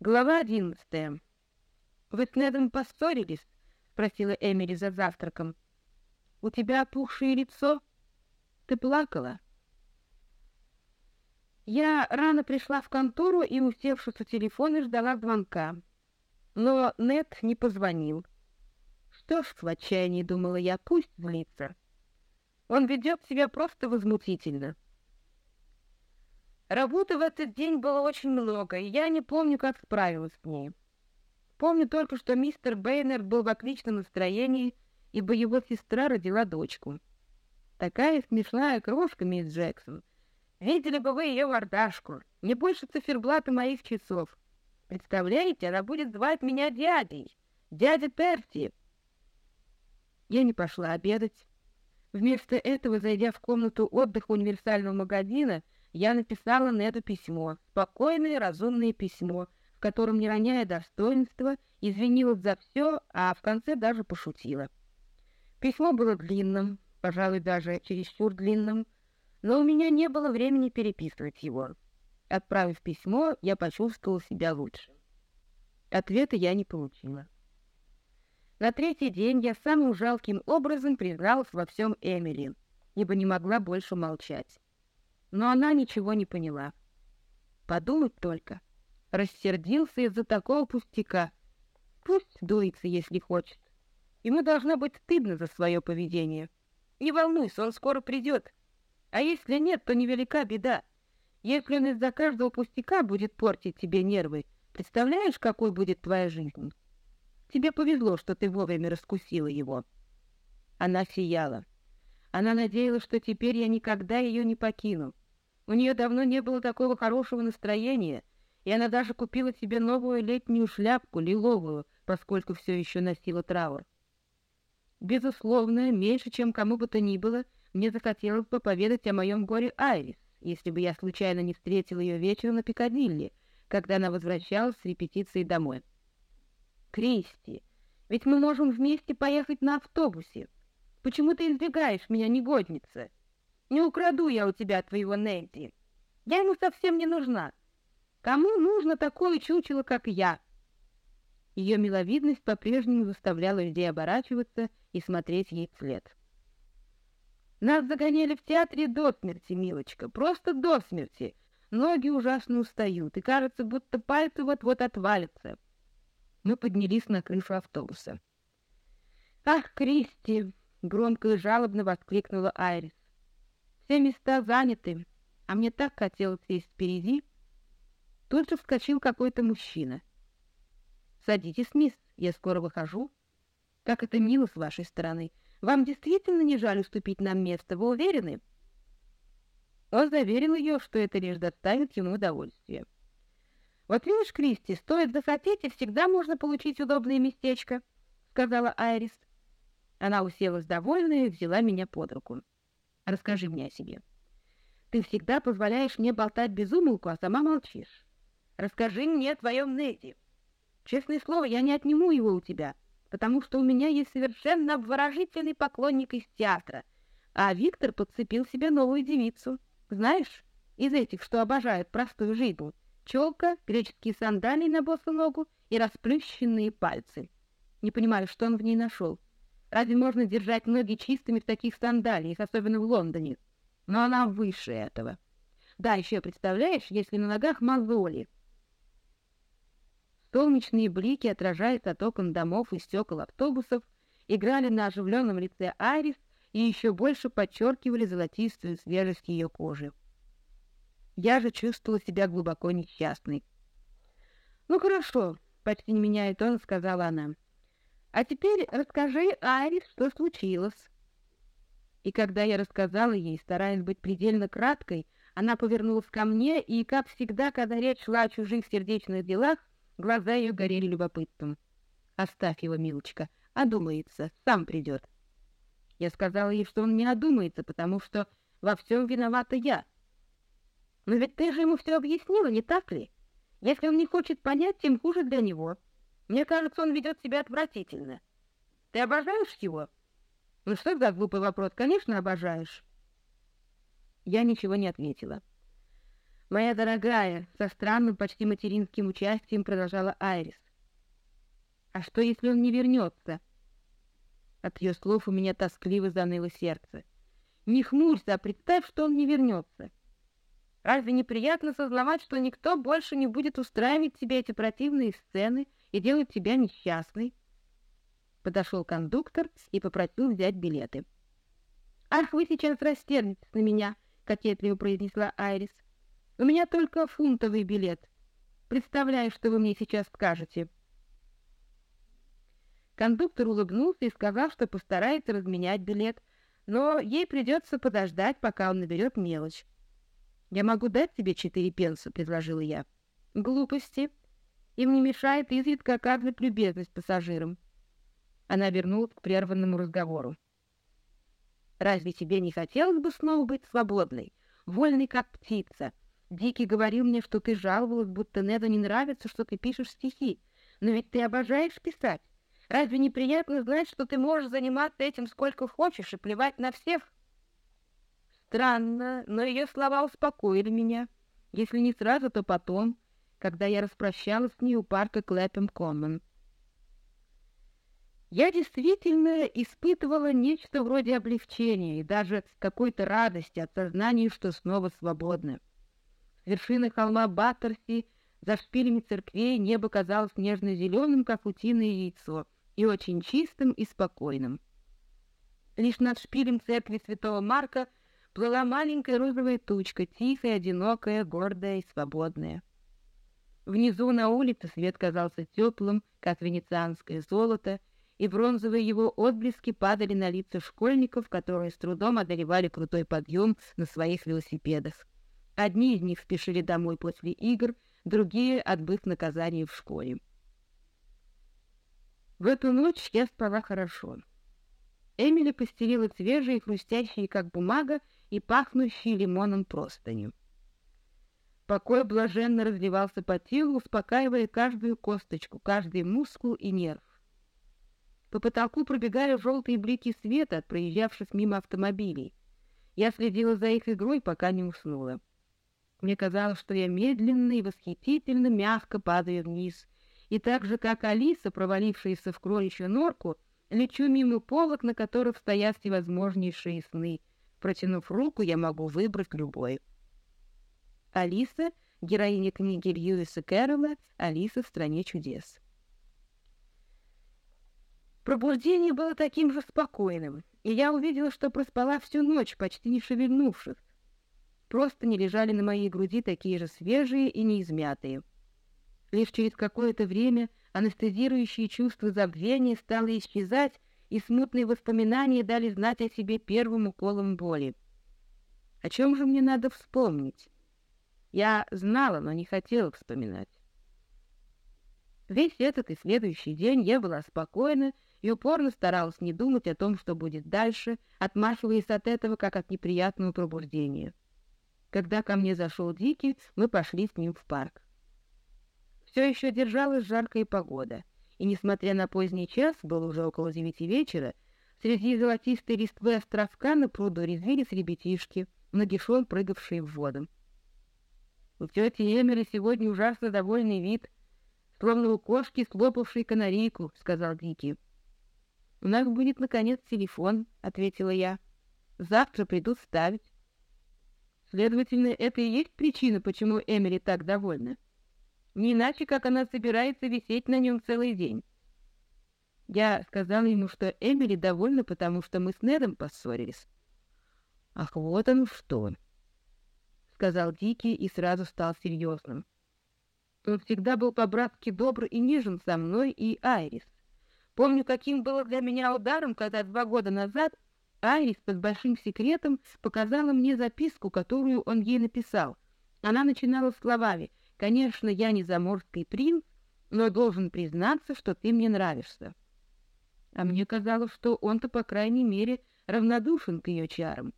Глава одиннадцатая. «Вы с Недом поссорились?» — спросила Эмили за завтраком. «У тебя опухшее лицо? Ты плакала?» Я рано пришла в контору и, усевшись у телефона, ждала звонка. Но Нед не позвонил. Что ж, в отчаянии думала я, пусть злится. Он ведет себя просто возмутительно. Работы в этот день было очень много, и я не помню, как справилась с ней. Помню только, что мистер Бейнер был в отличном настроении, ибо его сестра родила дочку. Такая смешная крошка, мисс Джексон. Видели бы вы ее мордашку, не больше циферблата моих часов. Представляете, она будет звать меня дядей, дядя Перси. Я не пошла обедать. Вместо этого, зайдя в комнату отдыха универсального магазина, я написала на это письмо, спокойное, разумное письмо, в котором, не роняя достоинства, извинилась за все, а в конце даже пошутила. Письмо было длинным, пожалуй, даже чересчур длинным, но у меня не было времени переписывать его. Отправив письмо, я почувствовала себя лучше. Ответа я не получила. На третий день я самым жалким образом призналась во всем Эмили, ибо не могла больше молчать но она ничего не поняла. Подумать только. Рассердился из-за такого пустяка. Пусть дуется, если хочет. Ему должно быть стыдно за свое поведение. Не волнуйся, он скоро придет. А если нет, то невелика беда. Если он из-за каждого пустяка будет портить тебе нервы, представляешь, какой будет твоя жизнь? Тебе повезло, что ты вовремя раскусила его. Она сияла. Она надеялась, что теперь я никогда ее не покину. У нее давно не было такого хорошего настроения, и она даже купила себе новую летнюю шляпку, лиловую, поскольку все еще носила траур. Безусловно, меньше, чем кому бы то ни было, мне захотелось бы поведать о моем горе Айрис, если бы я случайно не встретил ее вечером на Пикадилли, когда она возвращалась с репетиции домой. «Кристи, ведь мы можем вместе поехать на автобусе. Почему ты избегаешь меня, негодница?» Не украду я у тебя твоего Нэнси. Я ему совсем не нужна. Кому нужно такое чучело, как я?» Ее миловидность по-прежнему заставляла людей оборачиваться и смотреть ей вслед. «Нас загоняли в театре до смерти, милочка, просто до смерти. Ноги ужасно устают, и кажется, будто пальцы вот-вот отвалятся». Мы поднялись на крышу автобуса. «Ах, Кристи!» — громко и жалобно воскликнула Айрис. Все места заняты, а мне так хотелось сесть впереди. Тут же вскочил какой-то мужчина. «Садитесь, мисс, я скоро выхожу». «Как это мило с вашей стороны. Вам действительно не жаль уступить нам место, вы уверены?» Он заверил ее, что это лишь доставит ему удовольствие. «Вот видишь, Кристи, стоит захотеть, и всегда можно получить удобное местечко», — сказала Айрис. Она уселась довольная и взяла меня под руку. Расскажи мне о себе. Ты всегда позволяешь мне болтать без умолку, а сама молчишь. Расскажи мне о твоем Неди. Честное слово, я не отниму его у тебя, потому что у меня есть совершенно обворожительный поклонник из театра, а Виктор подцепил себе новую девицу. Знаешь, из этих, что обожают простую жизнь. Челка, греческие сандалии на босу ногу и расплющенные пальцы. Не понимаю, что он в ней нашел. Разве можно держать ноги чистыми в таких сандалиях, особенно в Лондоне? Но она выше этого. Да, еще представляешь, если на ногах мозоли. Солнечные блики, отражаясь от окон домов и стекол автобусов, играли на оживленном лице Айрис и еще больше подчеркивали золотистую свежесть ее кожи. Я же чувствовала себя глубоко несчастной. «Ну хорошо», — почти не меняя тон, сказала она. А теперь расскажи, Айрис, что случилось. И когда я рассказала ей, стараясь быть предельно краткой, она повернулась ко мне, и, как всегда, когда речь шла о чужих сердечных делах, глаза ее горели любопытством. «Оставь его, милочка, одумается, сам придет». Я сказала ей, что он не одумается, потому что во всем виновата я. Но ведь ты же ему все объяснила, не так ли? Если он не хочет понять, тем хуже для него. Мне кажется, он ведет себя отвратительно. Ты обожаешь его? Ну что за глупый вопрос? Конечно, обожаешь. Я ничего не ответила. «Моя дорогая», — со странным, почти материнским участием продолжала Айрис. «А что, если он не вернется?» От ее слов у меня тоскливо заныло сердце. «Не хмурься, а представь, что он не вернется. Разве неприятно сознавать, что никто больше не будет устраивать тебе эти противные сцены и делать тебя несчастной?» Подошел кондуктор и попросил взять билеты. «Ах, вы сейчас растернетесь на меня!» — кокетливо произнесла Айрис. У меня только фунтовый билет. Представляю, что вы мне сейчас скажете. Кондуктор улыбнулся и сказал, что постарается разменять билет, но ей придется подождать, пока он наберет мелочь. «Я могу дать тебе четыре пенса», — предложила я. «Глупости. Им не мешает изредка оказывать любезность пассажирам». Она вернулась к прерванному разговору. «Разве тебе не хотелось бы снова быть свободной, вольной, как птица?» Дикий говорил мне, что ты жаловалась, будто Неду не нравится, что ты пишешь стихи. Но ведь ты обожаешь писать. Разве неприятно знать, что ты можешь заниматься этим сколько хочешь и плевать на всех? Странно, но ее слова успокоили меня. Если не сразу, то потом, когда я распрощалась с ней у парка Клэпем Коммон. Я действительно испытывала нечто вроде облегчения и даже какой-то радости от сознания, что снова свободна вершины холма Баттерси, за шпилями церквей небо казалось нежно-зеленым, как утиное яйцо, и очень чистым и спокойным. Лишь над шпилем церкви святого Марка плыла маленькая розовая тучка, тихая, одинокая, гордая и свободная. Внизу на улице свет казался теплым, как венецианское золото, и бронзовые его отблески падали на лица школьников, которые с трудом одолевали крутой подъем на своих велосипедах. Одни из них спешили домой после игр, другие, отбыв наказание в школе. В эту ночь я спала хорошо. Эмили постелила свежие, хрустящие, как бумага, и пахнущие лимоном простыню. Покой блаженно разливался по телу, успокаивая каждую косточку, каждый мускул и нерв. По потолку пробегали желтые блики света от проезжавших мимо автомобилей. Я следила за их игрой, пока не уснула. Мне казалось, что я медленно и восхитительно мягко падаю вниз, и так же, как Алиса, провалившаяся в кроличью норку, лечу мимо полок, на которых стоят всевозможнейшие сны. Протянув руку, я могу выбрать любой. Алиса — героиня книги Льюиса Кэрролла «Алиса в стране чудес». Пробуждение было таким же спокойным, и я увидела, что проспала всю ночь, почти не шевельнувшись. Просто не лежали на моей груди такие же свежие и неизмятые. Лишь через какое-то время анестезирующее чувство забвения стало исчезать, и смутные воспоминания дали знать о себе первым уколом боли. О чем же мне надо вспомнить? Я знала, но не хотела вспоминать. Весь этот и следующий день я была спокойна и упорно старалась не думать о том, что будет дальше, отмахиваясь от этого, как от неприятного пробуждения. Когда ко мне зашел Дикий, мы пошли с ним в парк. Все еще держалась жаркая погода, и, несмотря на поздний час, было уже около девяти вечера, среди золотистой листвы островка на пруду резвились ребятишки, нагишом прыгавшие в воду. У тети Эмери сегодня ужасно довольный вид, словно у кошки, слопавшей канарейку, — сказал Дикий. — У нас будет, наконец, телефон, — ответила я. — Завтра придут ставить. Следовательно, это и есть причина, почему Эмили так довольна. Не иначе, как она собирается висеть на нем целый день. Я сказал ему, что Эмили довольна, потому что мы с Недом поссорились. «Ах, вот он что!» — сказал Дикий и сразу стал серьезным. Он всегда был по-братски добр и нежен со мной и Айрис. Помню, каким было для меня ударом, когда два года назад Айрис под большим секретом показала мне записку, которую он ей написал. Она начинала словами «Конечно, я не заморский принц, но должен признаться, что ты мне нравишься». А мне казалось, что он-то, по крайней мере, равнодушен к ее чарам.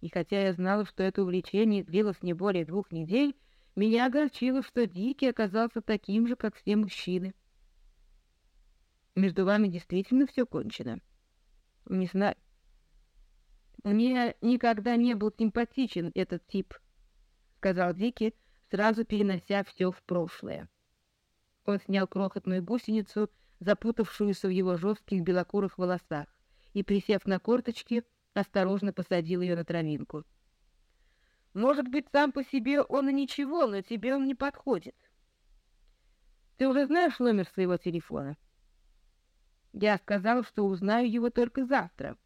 И хотя я знала, что это увлечение длилось не более двух недель, меня огорчило, что Дикий оказался таким же, как все мужчины. Между вами действительно все кончено? Не знаю. Мне никогда не был симпатичен этот тип. — сказал Дики, сразу перенося все в прошлое. Он снял крохотную гусеницу, запутавшуюся в его жестких белокурых волосах, и, присев на корточки, осторожно посадил ее на травинку. «Может быть, сам по себе он и ничего, но тебе он не подходит. Ты уже знаешь номер своего телефона?» Я сказал, что узнаю его только завтра.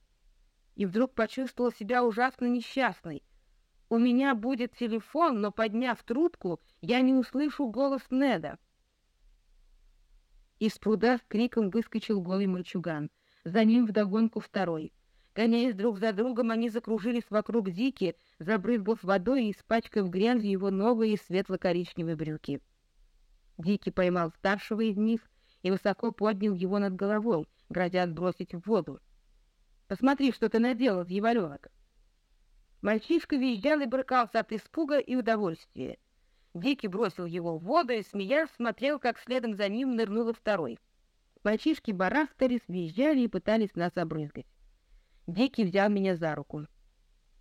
И вдруг почувствовал себя ужасно несчастной. У меня будет телефон, но, подняв трубку, я не услышу голос Неда. Из пруда с криком выскочил голый мальчуган. За ним вдогонку второй. Гоняясь друг за другом, они закружились вокруг Дики, забрызгав водой и испачкав грязью его новые светло-коричневые брюки. Дики поймал старшего из них и высоко поднял его над головой, грозя отбросить в воду. «Посмотри, что ты наделал, дьяволенок!» Мальчишка визжал и брыкался от испуга и удовольствия. Дикий бросил его в воду и, смеясь, смотрел, как следом за ним нырнул второй. Мальчишки барахтались, визжали и пытались нас обрызгать. Дикий взял меня за руку.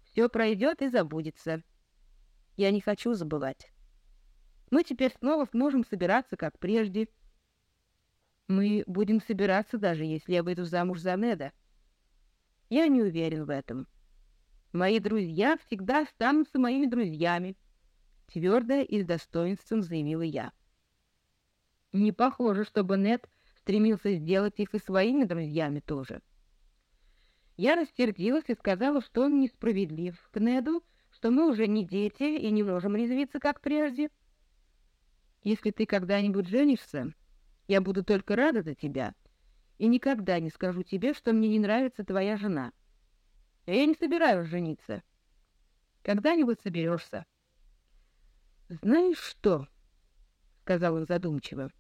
«Все пройдет и забудется. Я не хочу забывать. Мы теперь снова сможем собираться, как прежде. Мы будем собираться, даже если я выйду замуж за Неда. Я не уверен в этом». Мои друзья всегда останутся моими друзьями, твердо и с достоинством заявила я. Не похоже, чтобы Нет стремился сделать их и своими друзьями тоже. Я рассердилась и сказала, что он несправедлив к Неду, что мы уже не дети и не можем резвиться, как прежде. Если ты когда-нибудь женишься, я буду только рада за тебя и никогда не скажу тебе, что мне не нравится твоя жена. Я не собираюсь жениться. Когда-нибудь соберешься. Знаешь что? сказал он задумчиво.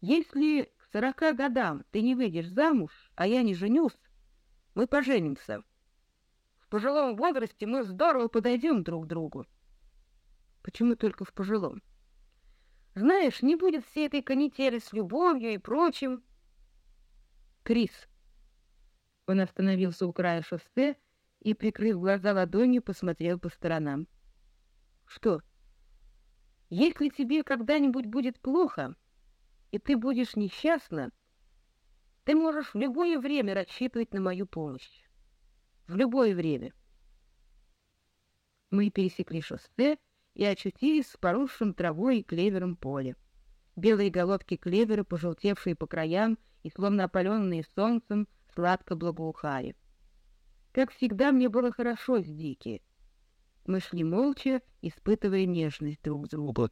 Если к сорока годам ты не выйдешь замуж, а я не женюсь, мы поженимся. В пожилом возрасте мы здорово подойдем друг к другу. Почему только в пожилом? Знаешь, не будет всей этой канители с любовью и прочим. Крис, он остановился у края шоссе и, прикрыв глаза ладонью, посмотрел по сторонам. «Что? Если тебе когда-нибудь будет плохо, и ты будешь несчастна, ты можешь в любое время рассчитывать на мою помощь. В любое время». Мы пересекли шоссе и очутились в поросшем травой и клевером поле. Белые головки клевера, пожелтевшие по краям и словно опаленные солнцем, сладко благоухали. Как всегда, мне было хорошо с Дики. Мы шли молча, испытывая нежность друг к другу.